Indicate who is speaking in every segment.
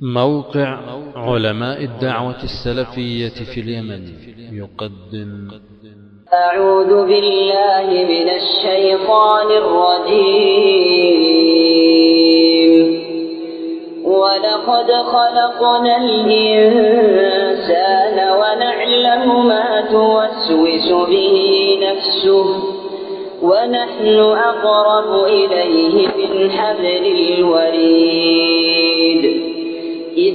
Speaker 1: موقع علماء الدعوة السلفية في اليمن يقدم.
Speaker 2: أعوذ بالله من الشيطان الرجيم. ولقد خلقنا الإنسان ونعلم ما توسوس به نفسه ونحن أقرب إليه من حبل الوريد.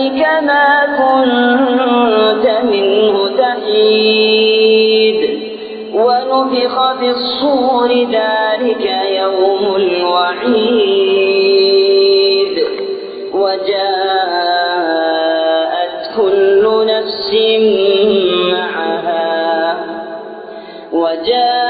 Speaker 2: ذلك ما كنت منه تحيد ونفخ في الصور ذلك يوم الوعيد. وجاءت كل نفس معها. وجاءت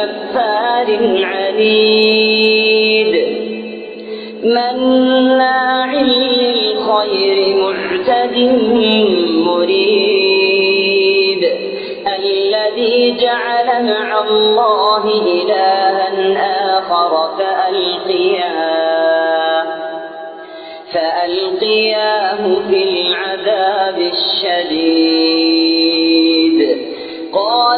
Speaker 2: كفار عنيد. مناع للخير معتد مريد. الذي جعل مع الله إلها آخر فألقياه. فألقياه في العذاب الشديد.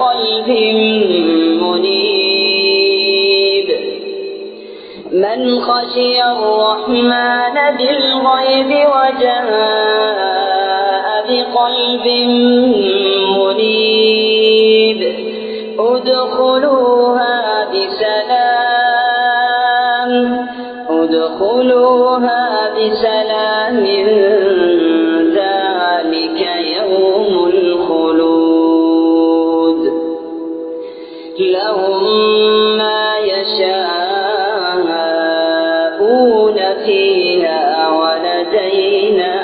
Speaker 2: بقلب منيب. من خشي الرحمن بالغيب وجاء بقلب منيب. ادخلوها بسلام ادخلوها بسلام. يشاءون فيها ولدينا